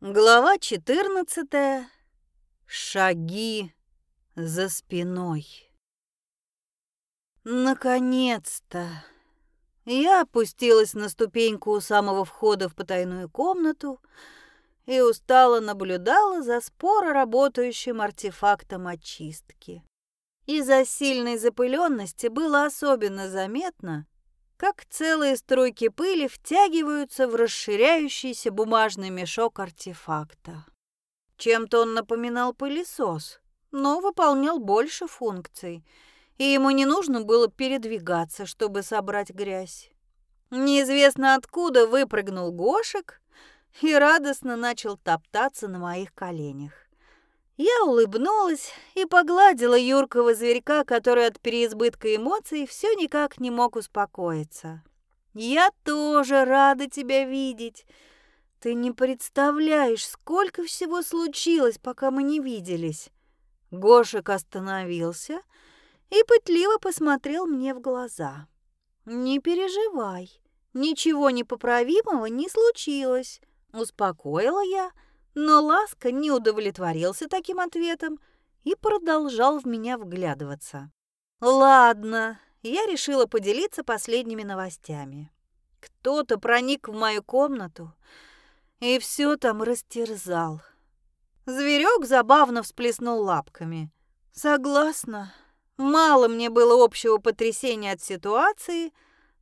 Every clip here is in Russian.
Глава 14. Шаги за спиной. Наконец-то я опустилась на ступеньку у самого входа в потайную комнату и устало наблюдала за споро работающим артефактом очистки. Из-за сильной запыленности было особенно заметно, как целые струйки пыли втягиваются в расширяющийся бумажный мешок артефакта. Чем-то он напоминал пылесос, но выполнял больше функций, и ему не нужно было передвигаться, чтобы собрать грязь. Неизвестно откуда выпрыгнул Гошек и радостно начал топтаться на моих коленях. Я улыбнулась и погладила юркого зверька, который от переизбытка эмоций все никак не мог успокоиться. «Я тоже рада тебя видеть. Ты не представляешь, сколько всего случилось, пока мы не виделись». Гошек остановился и пытливо посмотрел мне в глаза. «Не переживай, ничего непоправимого не случилось», — успокоила я, — но Ласка не удовлетворился таким ответом и продолжал в меня вглядываться. «Ладно, я решила поделиться последними новостями. Кто-то проник в мою комнату и все там растерзал. Зверек забавно всплеснул лапками. Согласна. Мало мне было общего потрясения от ситуации,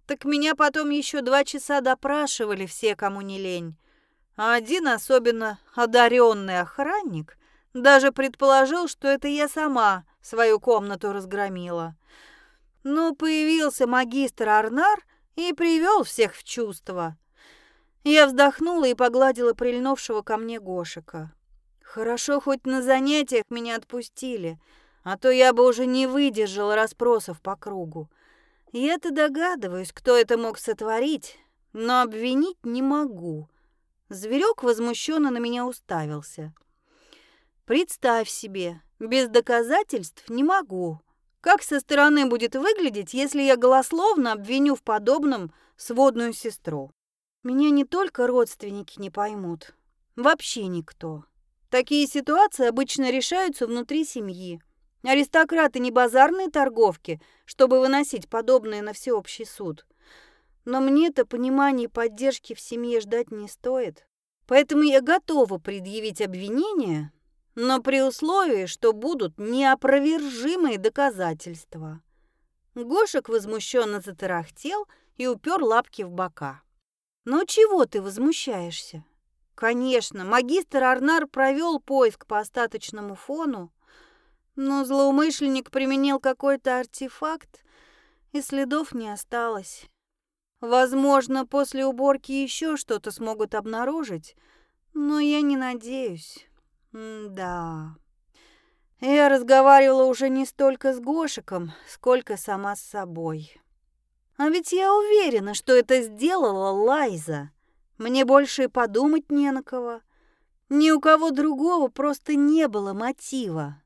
так меня потом еще два часа допрашивали все, кому не лень. А один особенно одаренный охранник даже предположил, что это я сама свою комнату разгромила. Но появился магистр Арнар и привел всех в чувство. Я вздохнула и погладила прильнувшего ко мне Гошика. Хорошо, хоть на занятиях меня отпустили, а то я бы уже не выдержала расспросов по кругу. Я-то догадываюсь, кто это мог сотворить, но обвинить не могу. Зверек возмущенно на меня уставился. Представь себе, без доказательств не могу. Как со стороны будет выглядеть, если я голословно обвиню в подобном сводную сестру? Меня не только родственники не поймут, вообще никто. Такие ситуации обычно решаются внутри семьи. Аристократы не базарные торговки, чтобы выносить подобное на всеобщий суд. Но мне-то понимания и поддержки в семье ждать не стоит. Поэтому я готова предъявить обвинение, но при условии, что будут неопровержимые доказательства. Гошек возмущенно затарахтел и упер лапки в бока. «Но чего ты возмущаешься?» Конечно, магистр Арнар провел поиск по остаточному фону, но злоумышленник применил какой-то артефакт, и следов не осталось. Возможно, после уборки еще что-то смогут обнаружить, но я не надеюсь. М да. Я разговаривала уже не столько с Гошиком, сколько сама с собой. А ведь я уверена, что это сделала Лайза. Мне больше и подумать не на кого. Ни у кого другого просто не было мотива.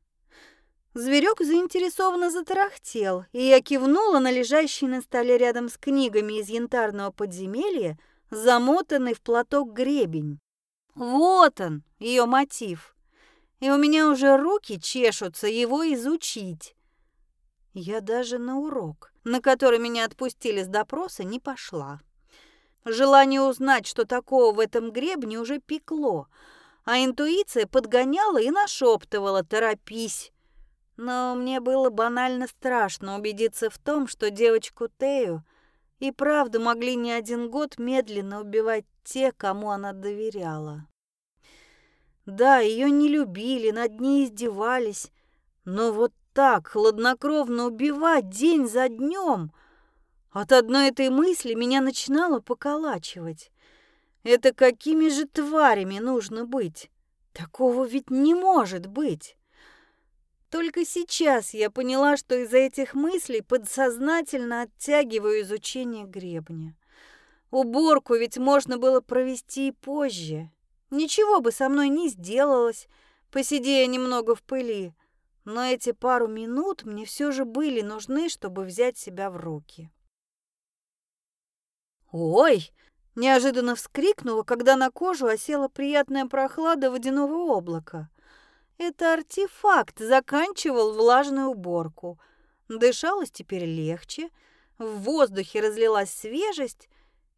Зверек заинтересованно затарахтел, и я кивнула на лежащий на столе рядом с книгами из янтарного подземелья, замотанный в платок гребень. Вот он, ее мотив. И у меня уже руки чешутся его изучить. Я даже на урок, на который меня отпустили с допроса, не пошла. Желание узнать, что такого в этом гребне, уже пекло, а интуиция подгоняла и нашептывала «торопись». Но мне было банально страшно убедиться в том, что девочку Тею и правда могли не один год медленно убивать те, кому она доверяла. Да, ее не любили, над ней издевались, но вот так хладнокровно убивать день за днем. От одной этой мысли меня начинало поколачивать. Это какими же тварями нужно быть? Такого ведь не может быть. Только сейчас я поняла, что из-за этих мыслей подсознательно оттягиваю изучение гребня. Уборку ведь можно было провести и позже. Ничего бы со мной не сделалось, посидя немного в пыли. Но эти пару минут мне все же были нужны, чтобы взять себя в руки. «Ой!» Неожиданно вскрикнула, когда на кожу осела приятная прохлада водяного облака. Это артефакт заканчивал влажную уборку. Дышалось теперь легче, в воздухе разлилась свежесть,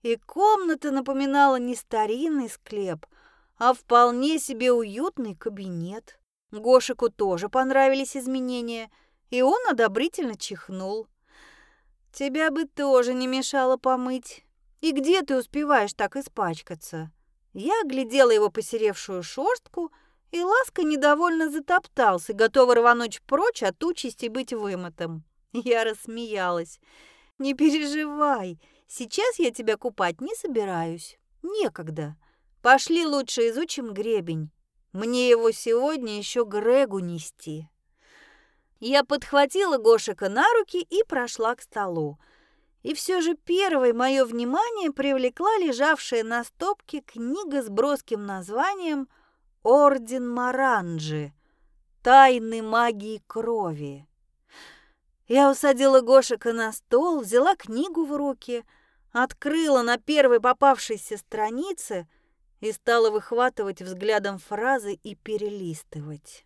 и комната напоминала не старинный склеп, а вполне себе уютный кабинет. Гошику тоже понравились изменения, и он одобрительно чихнул. «Тебя бы тоже не мешало помыть. И где ты успеваешь так испачкаться?» Я глядела его посеревшую шерстку, и Ласка недовольно затоптался, готовый рвануть прочь от участи быть вымытым. Я рассмеялась. «Не переживай, сейчас я тебя купать не собираюсь. Некогда. Пошли лучше изучим гребень. Мне его сегодня еще Грегу нести». Я подхватила Гошика на руки и прошла к столу. И все же первой мое внимание привлекла лежавшая на стопке книга с броским названием «Орден Маранджи. Тайны магии крови». Я усадила Гошика на стол, взяла книгу в руки, открыла на первой попавшейся странице и стала выхватывать взглядом фразы и перелистывать.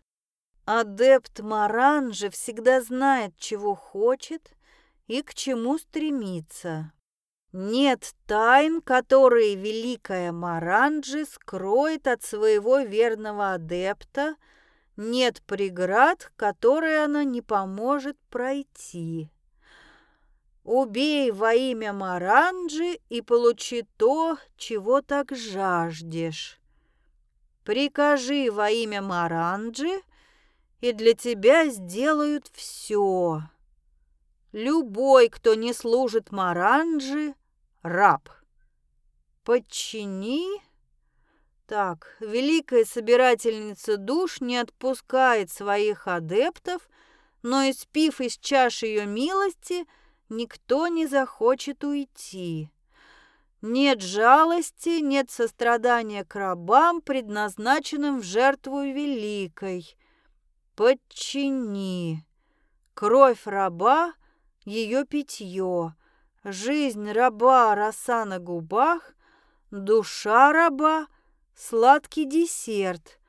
Адепт Маранжи всегда знает, чего хочет и к чему стремится. Нет тайн, которые великая Маранджи скроет от своего верного адепта, нет преград, которые она не поможет пройти. Убей во имя Маранджи и получи то, чего так жаждешь. Прикажи во имя Маранджи – и для тебя сделают все. Любой, кто не служит Маранджи, раб. Подчини. Так, великая собирательница душ не отпускает своих адептов, но, испив из чаши ее милости, никто не захочет уйти. Нет жалости, нет сострадания к рабам, предназначенным в жертву великой. Подчини. Кровь раба — ее питье. Жизнь раба — роса на губах. Душа раба — сладкий десерт.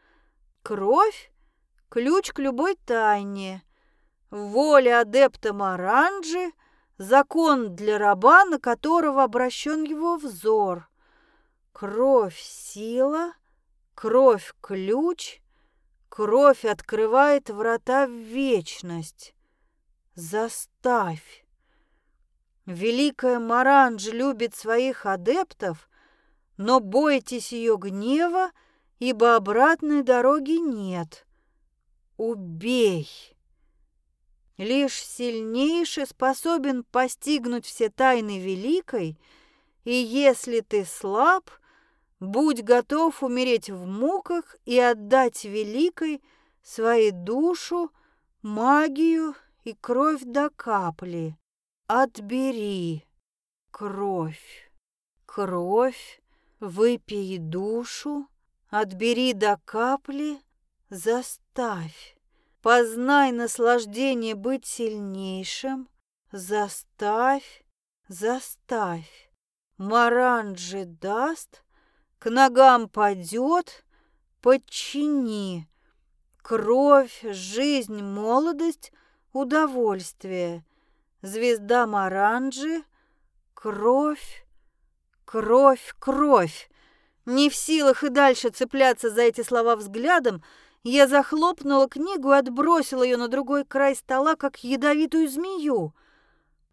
Кровь — ключ к любой тайне. Воля адепта Маранджи — закон для раба, на которого обращен его взор. Кровь — сила, кровь — ключ — Кровь открывает врата в вечность. Заставь. Великая Маранж любит своих адептов, но бойтесь ее гнева, ибо обратной дороги нет. Убей. Лишь сильнейший способен постигнуть все тайны великой, и если ты слаб — Будь готов умереть в муках и отдать великой свою душу, магию и кровь до капли. Отбери кровь. Кровь, выпей душу, отбери до капли, заставь. Познай наслаждение быть сильнейшим, заставь, заставь. Маранджи даст — к ногам падет, подчини. Кровь, жизнь, молодость, удовольствие. Звезда Маранджи, кровь, кровь, кровь. Не в силах и дальше цепляться за эти слова взглядом, я захлопнула книгу и отбросила ее на другой край стола, как ядовитую змею.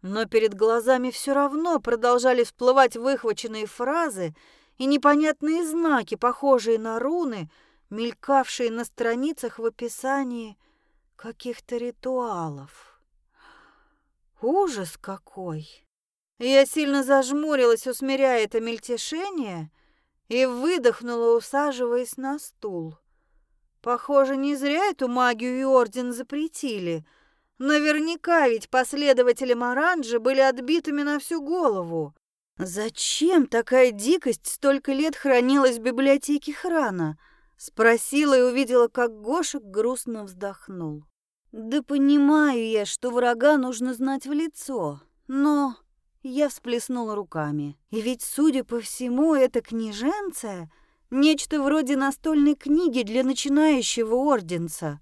Но перед глазами все равно продолжали всплывать выхваченные фразы, и непонятные знаки, похожие на руны, мелькавшие на страницах в описании каких-то ритуалов. Ужас какой! Я сильно зажмурилась, усмиряя это мельтешение, и выдохнула, усаживаясь на стул. Похоже, не зря эту магию и орден запретили. Наверняка ведь последователи Маранджи были отбитыми на всю голову. «Зачем такая дикость столько лет хранилась в библиотеке храна?» Спросила и увидела, как Гошек грустно вздохнул. «Да понимаю я, что врага нужно знать в лицо, но Я всплеснула руками. И ведь, судя по всему, это книженция — нечто вроде настольной книги для начинающего орденца.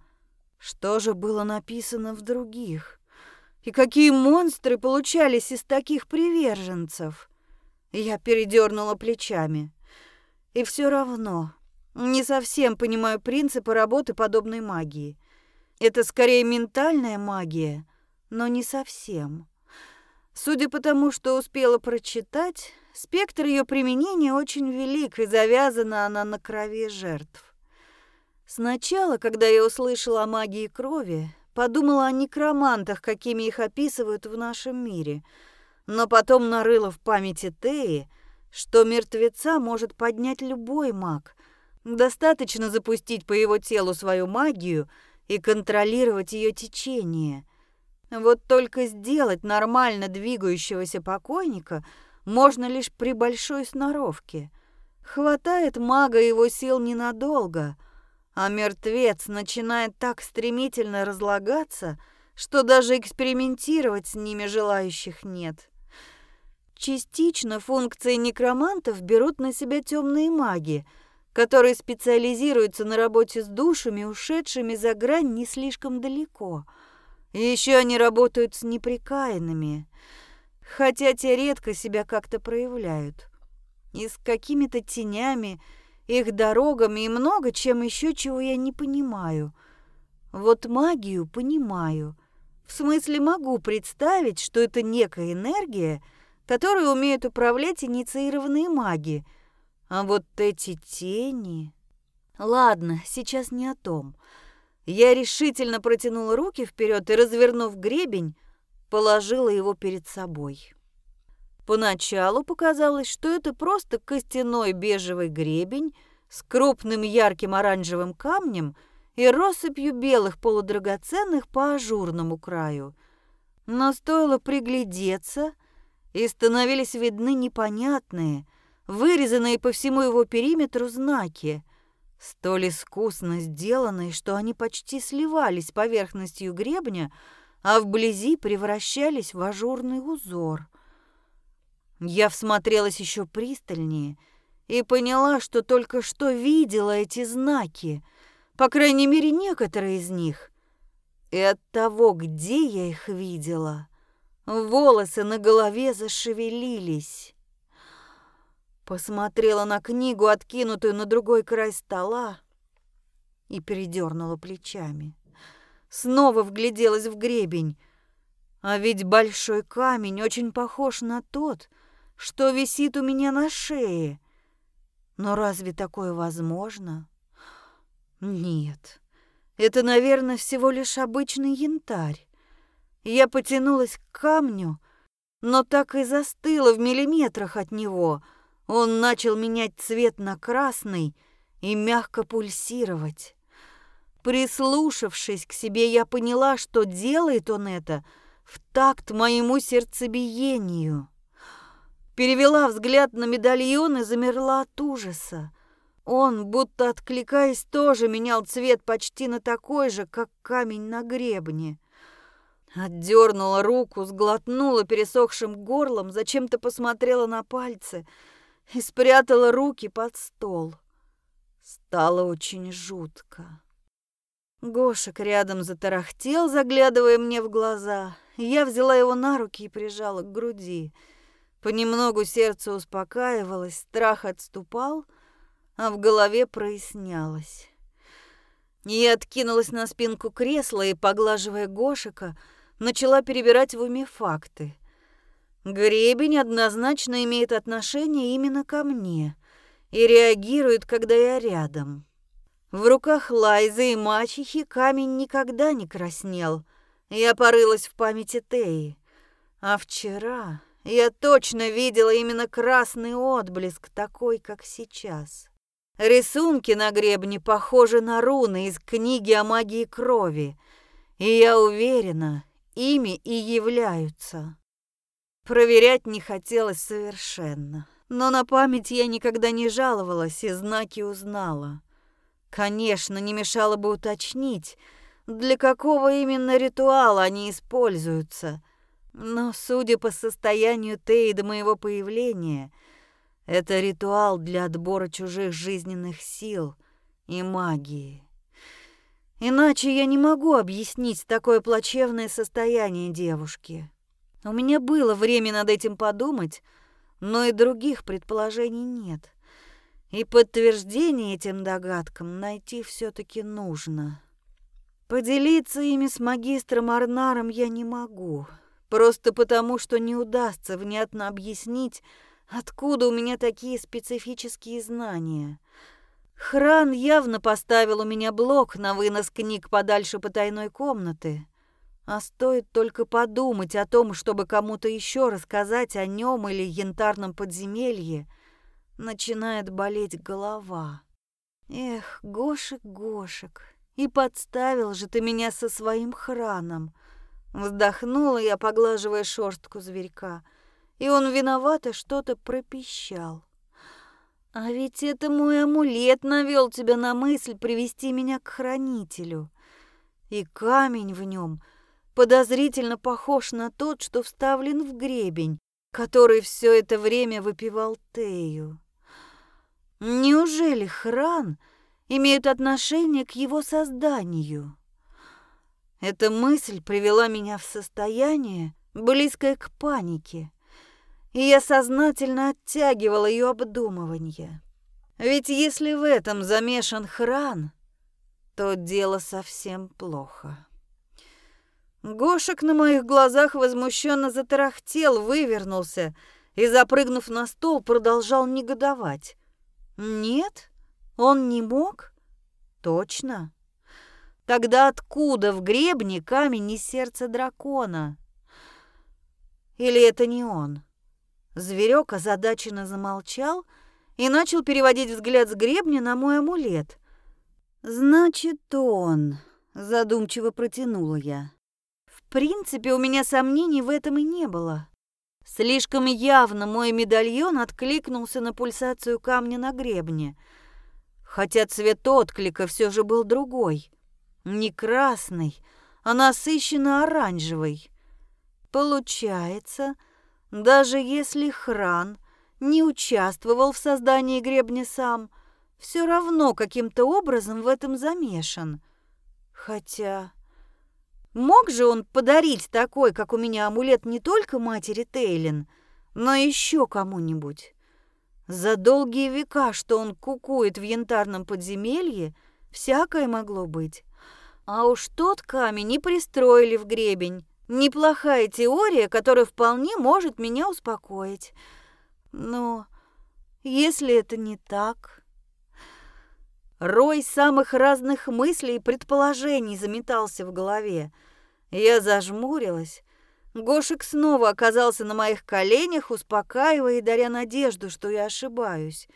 Что же было написано в других? И какие монстры получались из таких приверженцев? Я передернула плечами. И все равно не совсем понимаю принципы работы подобной магии. Это скорее ментальная магия, но не совсем. Судя по тому, что успела прочитать, спектр ее применения очень велик, и завязана она на крови жертв. Сначала, когда я услышала о магии крови, подумала о некромантах, какими их описывают в нашем мире, но потом нарыла в памяти Теи, что мертвеца может поднять любой маг. Достаточно запустить по его телу свою магию и контролировать ее течение – вот только сделать нормально двигающегося покойника можно лишь при большой сноровке. Хватает мага его сил ненадолго, а мертвец начинает так стремительно разлагаться, что даже экспериментировать с ними желающих нет. Частично функции некромантов берут на себя темные маги, которые специализируются на работе с душами, ушедшими за грань не слишком далеко – и еще они работают с неприкаянными, хотя те редко себя как-то проявляют. И с какими-то тенями, их дорогами и много чем еще, чего я не понимаю. Вот магию понимаю. В смысле могу представить, что это некая энергия, которой умеют управлять инициированные маги. А вот эти тени... Ладно, сейчас не о том. Я решительно протянула руки вперед и, развернув гребень, положила его перед собой. Поначалу показалось, что это просто костяной бежевый гребень с крупным ярким оранжевым камнем и россыпью белых полудрагоценных по ажурному краю. Но стоило приглядеться, и становились видны непонятные, вырезанные по всему его периметру знаки — столь искусно сделанные, что они почти сливались с поверхностью гребня, а вблизи превращались в ажурный узор. Я всмотрелась еще пристальнее и поняла, что только что видела эти знаки, по крайней мере, некоторые из них. И от того, где я их видела, волосы на голове зашевелились. Посмотрела на книгу, откинутую на другой край стола, и передернула плечами. Снова вгляделась в гребень. А ведь большой камень очень похож на тот, что висит у меня на шее. Но разве такое возможно? Нет, это, наверное, всего лишь обычный янтарь. Я потянулась к камню, но так и застыла в миллиметрах от него — он начал менять цвет на красный и мягко пульсировать. Прислушавшись к себе, я поняла, что делает он это в такт моему сердцебиению. Перевела взгляд на медальон и замерла от ужаса. Он, будто откликаясь, тоже менял цвет почти на такой же, как камень на гребне. Отдернула руку, сглотнула пересохшим горлом, зачем-то посмотрела на пальцы — и спрятала руки под стол. Стало очень жутко. Гошек рядом затарахтел, заглядывая мне в глаза. Я взяла его на руки и прижала к груди. Понемногу сердце успокаивалось, страх отступал, а в голове прояснялось. Я откинулась на спинку кресла и, поглаживая Гошика, начала перебирать в уме факты. Гребень однозначно имеет отношение именно ко мне и реагирует, когда я рядом. В руках Лайзы и мачехи камень никогда не краснел. Я порылась в памяти Теи. А вчера я точно видела именно красный отблеск, такой, как сейчас. Рисунки на гребне похожи на руны из книги о магии крови, и я уверена, ими и являются. Проверять не хотелось совершенно. Но на память я никогда не жаловалась и знаки узнала. Конечно, не мешало бы уточнить, для какого именно ритуала они используются. Но, судя по состоянию Теи до моего появления, это ритуал для отбора чужих жизненных сил и магии. Иначе я не могу объяснить такое плачевное состояние девушки. У меня было время над этим подумать, но и других предположений нет. И подтверждение этим догадкам найти все таки нужно. Поделиться ими с магистром Арнаром я не могу, просто потому, что не удастся внятно объяснить, откуда у меня такие специфические знания. Хран явно поставил у меня блок на вынос книг подальше потайной комнаты. А стоит только подумать о том, чтобы кому-то еще рассказать о нем или янтарном подземелье, начинает болеть голова. Эх, Гошек, Гошек, и подставил же ты меня со своим храном. Вздохнула я, поглаживая шерстку зверька, и он виновато что-то пропищал. А ведь это мой амулет навел тебя на мысль привести меня к хранителю. И камень в нем — подозрительно похож на тот, что вставлен в гребень, который все это время выпивал Тею. Неужели хран имеют отношение к его созданию? Эта мысль привела меня в состояние, близкое к панике, и я сознательно оттягивала ее обдумывание. Ведь если в этом замешан хран, то дело совсем плохо. Гошек на моих глазах возмущенно затарахтел, вывернулся и, запрыгнув на стол, продолжал негодовать. Нет, он не мог? Точно. Тогда откуда в гребне камень и сердце дракона? Или это не он? Зверек озадаченно замолчал и начал переводить взгляд с гребня на мой амулет. «Значит, он...» — задумчиво протянула я принципе, у меня сомнений в этом и не было. Слишком явно мой медальон откликнулся на пульсацию камня на гребне. Хотя цвет отклика все же был другой. Не красный, а насыщенно оранжевый. Получается, даже если Хран не участвовал в создании гребня сам, все равно каким-то образом в этом замешан. Хотя... Мог же он подарить такой, как у меня, амулет не только матери Тейлин, но еще кому-нибудь? За долгие века, что он кукует в янтарном подземелье, всякое могло быть. А уж тот камень не пристроили в гребень. Неплохая теория, которая вполне может меня успокоить. Но если это не так... Рой самых разных мыслей и предположений заметался в голове. Я зажмурилась. Гошек снова оказался на моих коленях, успокаивая и даря надежду, что я ошибаюсь.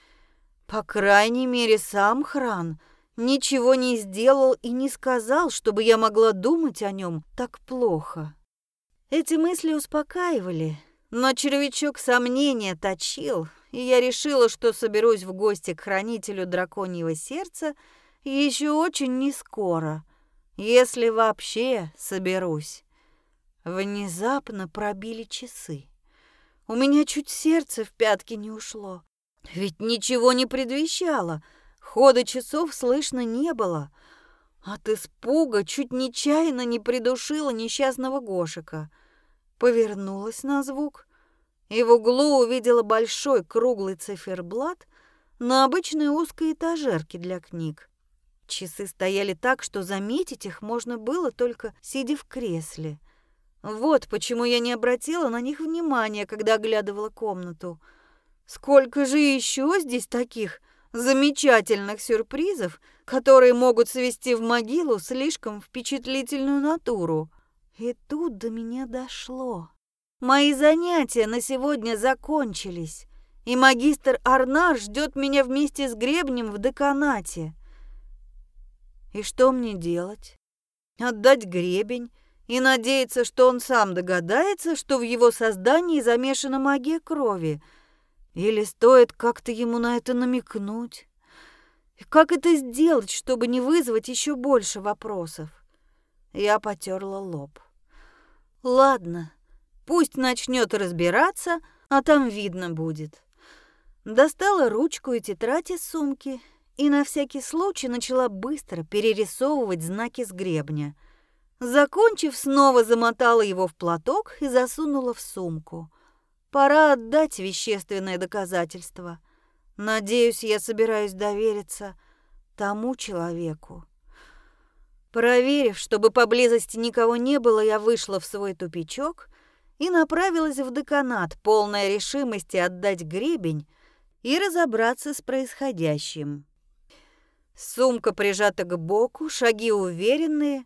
По крайней мере, сам Хран ничего не сделал и не сказал, чтобы я могла думать о нем так плохо. Эти мысли успокаивали, но червячок сомнения точил, и я решила, что соберусь в гости к хранителю драконьего сердца еще очень нескоро — если вообще соберусь. Внезапно пробили часы. У меня чуть сердце в пятки не ушло. Ведь ничего не предвещало. Хода часов слышно не было. От испуга чуть нечаянно не придушила несчастного Гошика. Повернулась на звук и в углу увидела большой круглый циферблат на обычной узкой этажерке для книг. Часы стояли так, что заметить их можно было только сидя в кресле. Вот почему я не обратила на них внимания, когда оглядывала комнату. Сколько же еще здесь таких замечательных сюрпризов, которые могут свести в могилу слишком впечатлительную натуру. И тут до меня дошло. Мои занятия на сегодня закончились, и магистр Арнар ждет меня вместе с гребнем в деканате. И что мне делать? Отдать гребень и надеяться, что он сам догадается, что в его создании замешана магия крови? Или стоит как-то ему на это намекнуть? И как это сделать, чтобы не вызвать еще больше вопросов? Я потерла лоб. Ладно, Пусть начнет разбираться, а там видно будет. Достала ручку и тетрадь из сумки и на всякий случай начала быстро перерисовывать знаки с гребня. Закончив, снова замотала его в платок и засунула в сумку. Пора отдать вещественное доказательство. Надеюсь, я собираюсь довериться тому человеку. Проверив, чтобы поблизости никого не было, я вышла в свой тупичок и направилась в деканат, полная решимости отдать гребень и разобраться с происходящим. Сумка прижата к боку, шаги уверенные,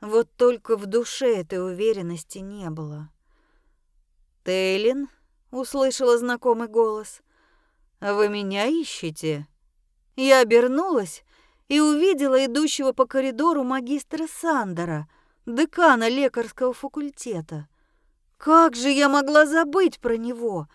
вот только в душе этой уверенности не было. «Тейлин?» — услышала знакомый голос. «Вы меня ищете?» Я обернулась и увидела идущего по коридору магистра Сандера, декана лекарского факультета. Как же я могла забыть про него?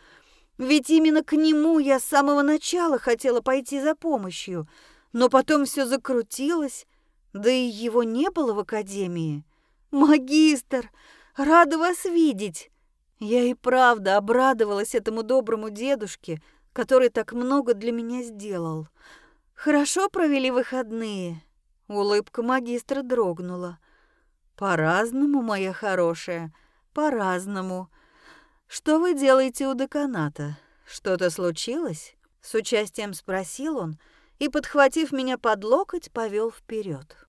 Ведь именно к нему я с самого начала хотела пойти за помощью, но потом все закрутилось, да и его не было в академии. «Магистр, рада вас видеть!» Я и правда обрадовалась этому доброму дедушке, который так много для меня сделал. Хорошо провели выходные. Улыбка магистра дрогнула. По-разному, моя хорошая, по-разному. Что вы делаете у деканата? Что-то случилось? С участием спросил он и, подхватив меня под локоть, повел вперед.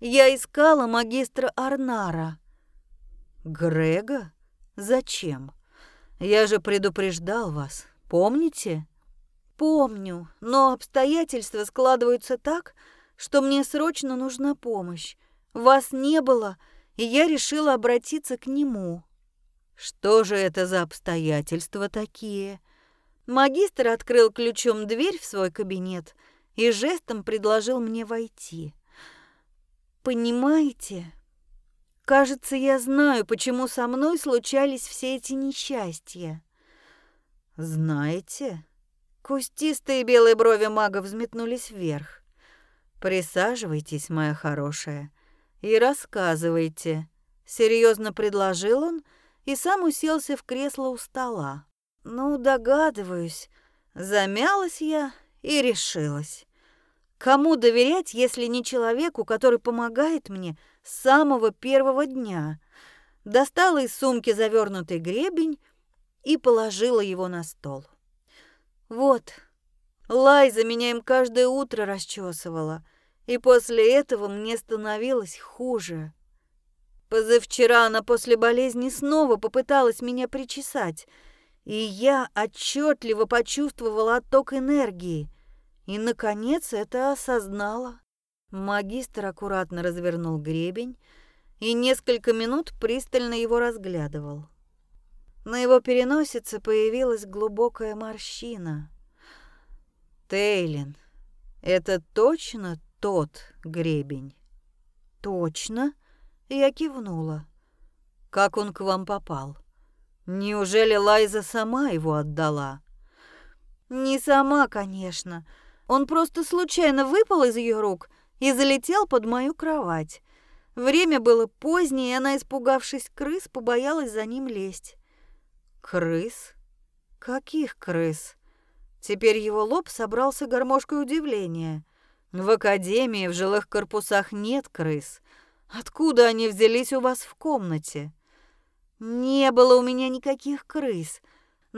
Я искала магистра Арнара. Грега? Зачем? Я же предупреждал вас, помните? Помню, но обстоятельства складываются так, что мне срочно нужна помощь. Вас не было, и я решила обратиться к нему. Что же это за обстоятельства такие? Магистр открыл ключом дверь в свой кабинет и жестом предложил мне войти. Понимаете, Кажется, я знаю, почему со мной случались все эти несчастья. Знаете? Кустистые белые брови мага взметнулись вверх. Присаживайтесь, моя хорошая, и рассказывайте. Серьезно предложил он и сам уселся в кресло у стола. Ну, догадываюсь. Замялась я и решилась. Кому доверять, если не человеку, который помогает мне с самого первого дня? Достала из сумки завернутый гребень и положила его на стол. Вот, Лайза меня им каждое утро расчесывала, и после этого мне становилось хуже. Позавчера она после болезни снова попыталась меня причесать, и я отчетливо почувствовала отток энергии — и, наконец, это осознала. Магистр аккуратно развернул гребень и несколько минут пристально его разглядывал. На его переносице появилась глубокая морщина. «Тейлин, это точно тот гребень?» «Точно?» Я кивнула. «Как он к вам попал? Неужели Лайза сама его отдала?» «Не сама, конечно. Он просто случайно выпал из ее рук и залетел под мою кровать. Время было позднее, и она, испугавшись крыс, побоялась за ним лезть. Крыс? Каких крыс? Теперь его лоб собрался гармошкой удивления. В академии, в жилых корпусах нет крыс. Откуда они взялись у вас в комнате? Не было у меня никаких крыс.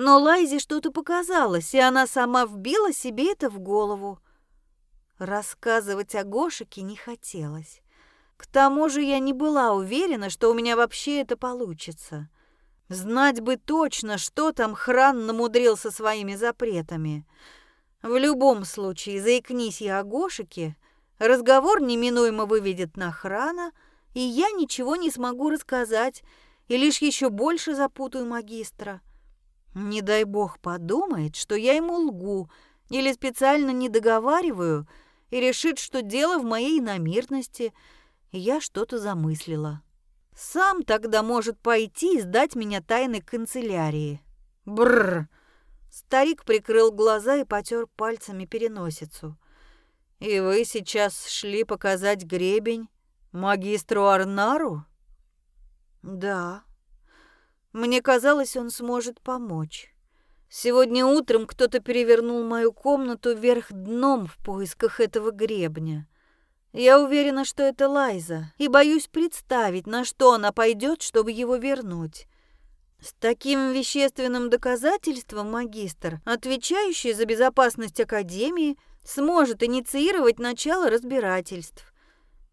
Но Лайзе что-то показалось, и она сама вбила себе это в голову. Рассказывать о Гошике не хотелось. К тому же я не была уверена, что у меня вообще это получится. Знать бы точно, что там Хран намудрил со своими запретами. В любом случае, заикнись я о Гошике, разговор неминуемо выведет на Храна, и я ничего не смогу рассказать, и лишь еще больше запутаю магистра. Не дай бог подумает, что я ему лгу или специально не договариваю и решит, что дело в моей намерности, и я что-то замыслила. Сам тогда может пойти и сдать меня тайной канцелярии. Бррр. Старик прикрыл глаза и потер пальцами переносицу. И вы сейчас шли показать гребень магистру Арнару? Да. Мне казалось, он сможет помочь. Сегодня утром кто-то перевернул мою комнату вверх дном в поисках этого гребня. Я уверена, что это Лайза, и боюсь представить, на что она пойдет, чтобы его вернуть. С таким вещественным доказательством магистр, отвечающий за безопасность Академии, сможет инициировать начало разбирательств.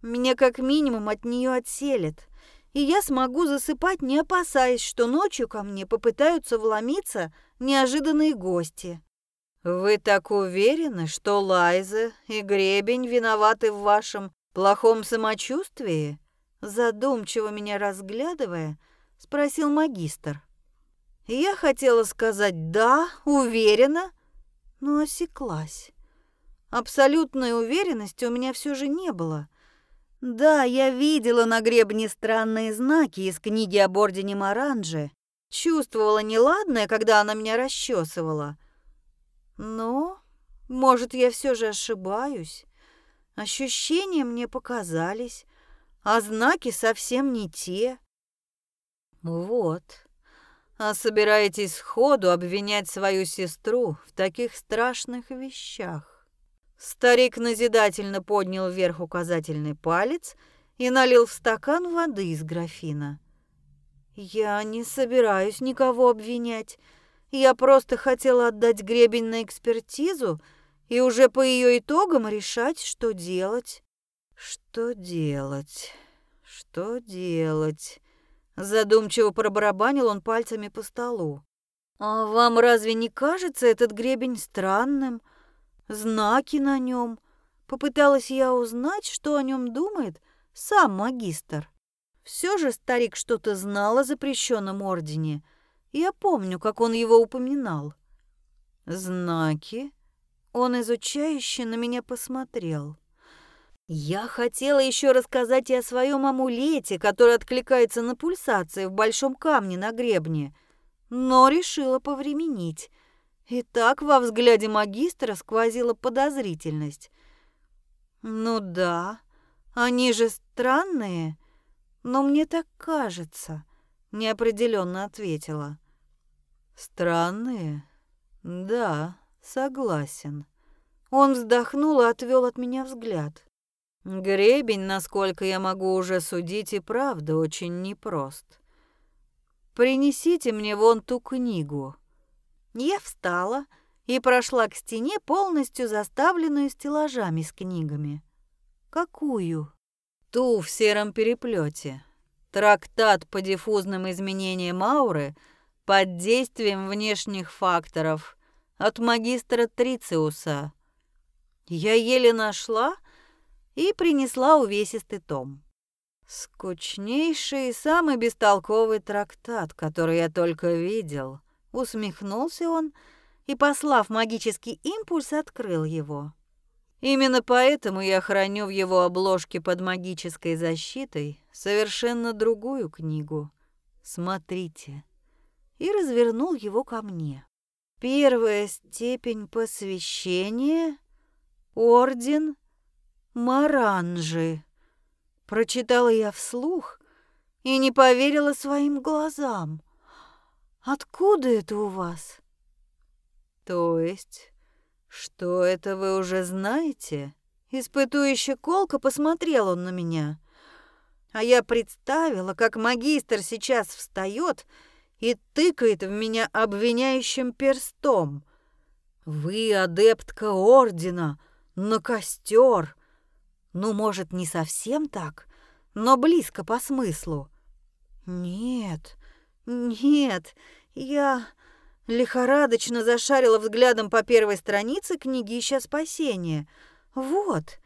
Меня как минимум от нее отселят, и я смогу засыпать, не опасаясь, что ночью ко мне попытаются вломиться неожиданные гости. «Вы так уверены, что Лайза и Гребень виноваты в вашем плохом самочувствии?» Задумчиво меня разглядывая, спросил магистр. Я хотела сказать «да», уверена, но осеклась. Абсолютной уверенности у меня все же не было. Да, я видела на гребне странные знаки из книги об Ордене Маранжи, чувствовала неладное, когда она меня расчесывала. Но, может, я все же ошибаюсь. Ощущения мне показались, а знаки совсем не те. Вот. А собираетесь сходу обвинять свою сестру в таких страшных вещах. Старик назидательно поднял вверх указательный палец и налил в стакан воды из графина. Я не собираюсь никого обвинять. Я просто хотела отдать гребень на экспертизу и уже по ее итогам решать, что делать. Что делать? Что делать? Задумчиво пробарабанил он пальцами по столу. «А вам разве не кажется этот гребень странным? Знаки на нем?» Попыталась я узнать, что о нем думает сам магистр. Все же старик что-то знал о запрещенном ордене. Я помню, как он его упоминал. «Знаки?» Он изучающе на меня посмотрел. Я хотела еще рассказать и о своем амулете, который откликается на пульсации в большом камне на гребне, но решила повременить. И так во взгляде магистра сквозила подозрительность. «Ну да, они же странные, но мне так кажется», — неопределенно ответила. «Странные? Да, согласен». Он вздохнул и отвел от меня взгляд. Гребень, насколько я могу уже судить, и правда очень непрост. Принесите мне вон ту книгу. Я встала и прошла к стене, полностью заставленную стеллажами с книгами. Какую? Ту в сером переплете. Трактат по диффузным изменениям ауры под действием внешних факторов от магистра Трициуса. Я еле нашла, и принесла увесистый том. «Скучнейший и самый бестолковый трактат, который я только видел», — усмехнулся он и, послав магический импульс, открыл его. «Именно поэтому я храню в его обложке под магической защитой совершенно другую книгу. Смотрите». И развернул его ко мне. Первая степень посвящения, орден Маранжи. Прочитала я вслух и не поверила своим глазам. Откуда это у вас? То есть, что это вы уже знаете? Испытующе колко посмотрел он на меня. А я представила, как магистр сейчас встает и тыкает в меня обвиняющим перстом. Вы адептка ордена, на костер. Ну, может, не совсем так, но близко по смыслу. Нет, нет, я лихорадочно зашарила взглядом по первой странице книги «Ища спасения». Вот,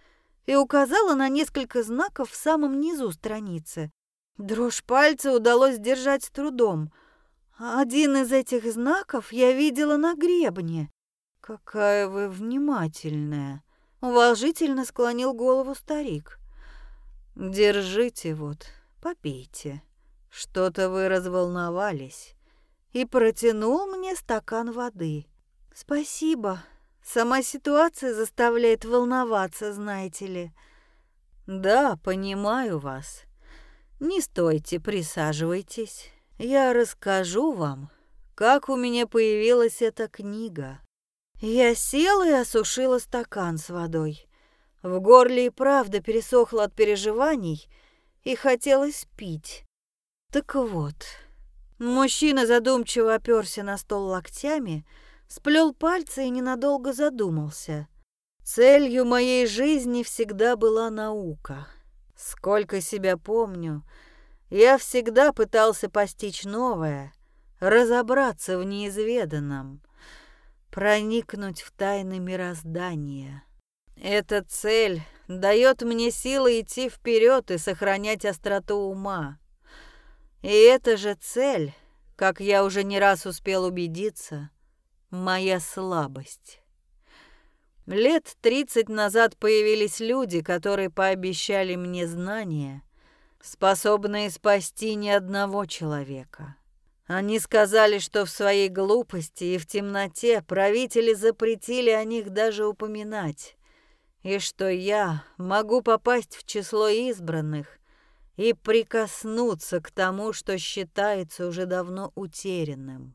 и указала на несколько знаков в самом низу страницы. Дрожь пальца удалось сдержать с трудом. Один из этих знаков я видела на гребне. Какая вы внимательная. Уважительно склонил голову старик. «Держите вот, попейте. Что-то вы разволновались». И протянул мне стакан воды. «Спасибо. Сама ситуация заставляет волноваться, знаете ли». «Да, понимаю вас. Не стойте, присаживайтесь. я расскажу вам, как у меня появилась эта книга. Я села и осушила стакан с водой. В горле и правда пересохло от переживаний, и хотелось пить. Так вот, мужчина задумчиво оперся на стол локтями, сплел пальцы и ненадолго задумался. Целью моей жизни всегда была наука. Сколько себя помню, я всегда пытался постичь новое, разобраться в неизведанном, проникнуть в тайны мироздания. Эта цель дает мне силы идти вперед и сохранять остроту ума. И эта же цель, как я уже не раз успел убедиться, моя слабость. Лет тридцать назад появились люди, которые пообещали мне знания, способные спасти ни одного человека. Они сказали, что в своей глупости и в темноте правители запретили о них даже упоминать, и что я могу попасть в число избранных и прикоснуться к тому, что считается уже давно утерянным.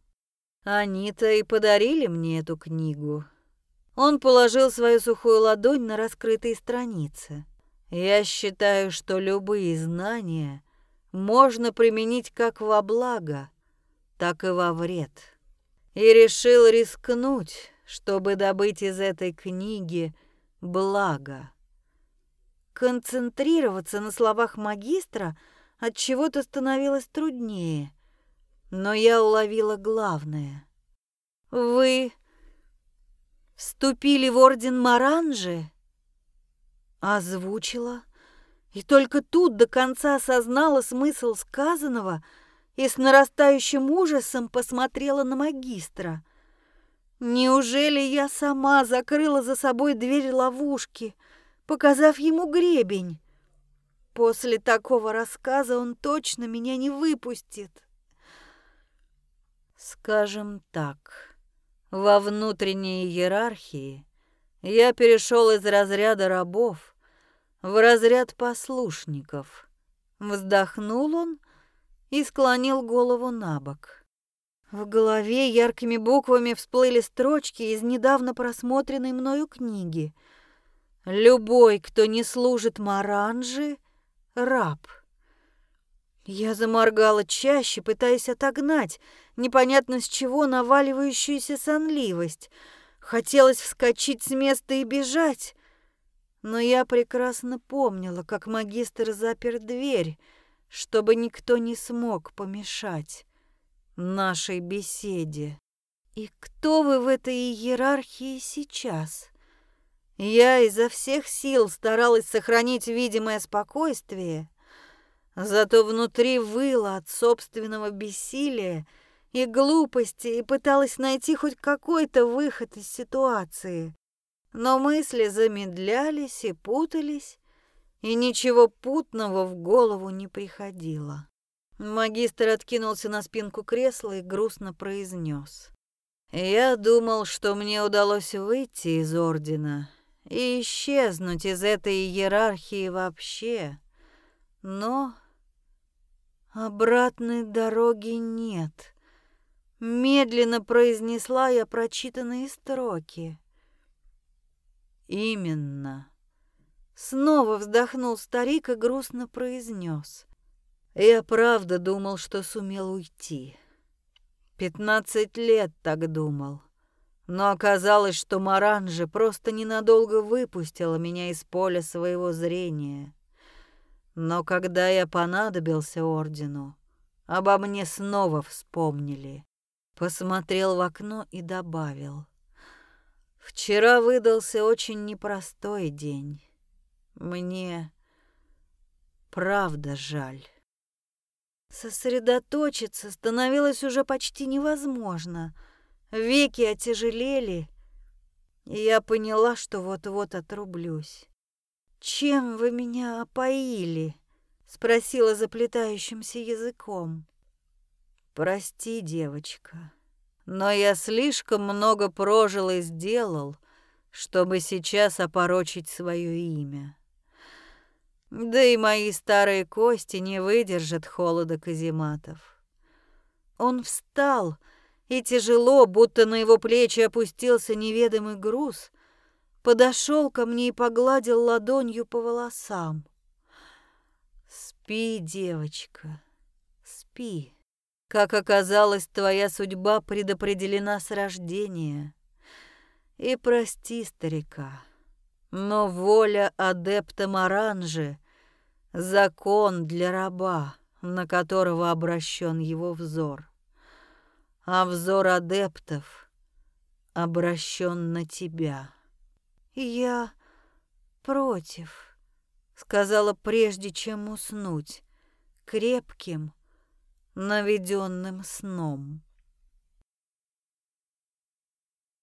Они-то и подарили мне эту книгу. Он положил свою сухую ладонь на раскрытые страницы. Я считаю, что любые знания можно применить как во благо, так и во вред. И решил рискнуть, чтобы добыть из этой книги благо. Концентрироваться на словах магистра от чего-то становилось труднее, но я уловила главное. Вы вступили в орден Маранжи? Озвучила, и только тут до конца осознала смысл сказанного — и с нарастающим ужасом посмотрела на магистра. Неужели я сама закрыла за собой дверь ловушки, показав ему гребень? После такого рассказа он точно меня не выпустит. Скажем так, во внутренней иерархии я перешел из разряда рабов в разряд послушников. Вздохнул он и склонил голову на бок. В голове яркими буквами всплыли строчки из недавно просмотренной мною книги. «Любой, кто не служит Маранжи, — раб». Я заморгала чаще, пытаясь отогнать непонятно с чего наваливающуюся сонливость. Хотелось вскочить с места и бежать, но я прекрасно помнила, как магистр запер дверь — чтобы никто не смог помешать нашей беседе. И кто вы в этой иерархии сейчас? Я изо всех сил старалась сохранить видимое спокойствие, зато внутри выла от собственного бессилия и глупости и пыталась найти хоть какой-то выход из ситуации. Но мысли замедлялись и путались, и ничего путного в голову не приходило. Магистр откинулся на спинку кресла и грустно произнес. «Я думал, что мне удалось выйти из Ордена и исчезнуть из этой иерархии вообще, но обратной дороги нет». Медленно произнесла я прочитанные строки. «Именно». Снова вздохнул старик и грустно произнес. Я правда думал, что сумел уйти. Пятнадцать лет так думал. Но оказалось, что Маранжи просто ненадолго выпустила меня из поля своего зрения. Но когда я понадобился ордену, обо мне снова вспомнили. Посмотрел в окно и добавил. Вчера выдался очень непростой день. Мне правда жаль. Сосредоточиться становилось уже почти невозможно. Веки отяжелели, и я поняла, что вот-вот отрублюсь. «Чем вы меня опоили?» — спросила заплетающимся языком. «Прости, девочка, но я слишком много прожил и сделал, чтобы сейчас опорочить свое имя. Да и мои старые кости не выдержат холода казематов. Он встал, и тяжело, будто на его плечи опустился неведомый груз, подошел ко мне и погладил ладонью по волосам. «Спи, девочка, спи. Как оказалось, твоя судьба предопределена с рождения. И прости старика, но воля адепта Маранжи — закон для раба, на которого обращен его взор. А взор адептов обращен на тебя». «Я против», — сказала прежде, чем уснуть, крепким, наведенным сном.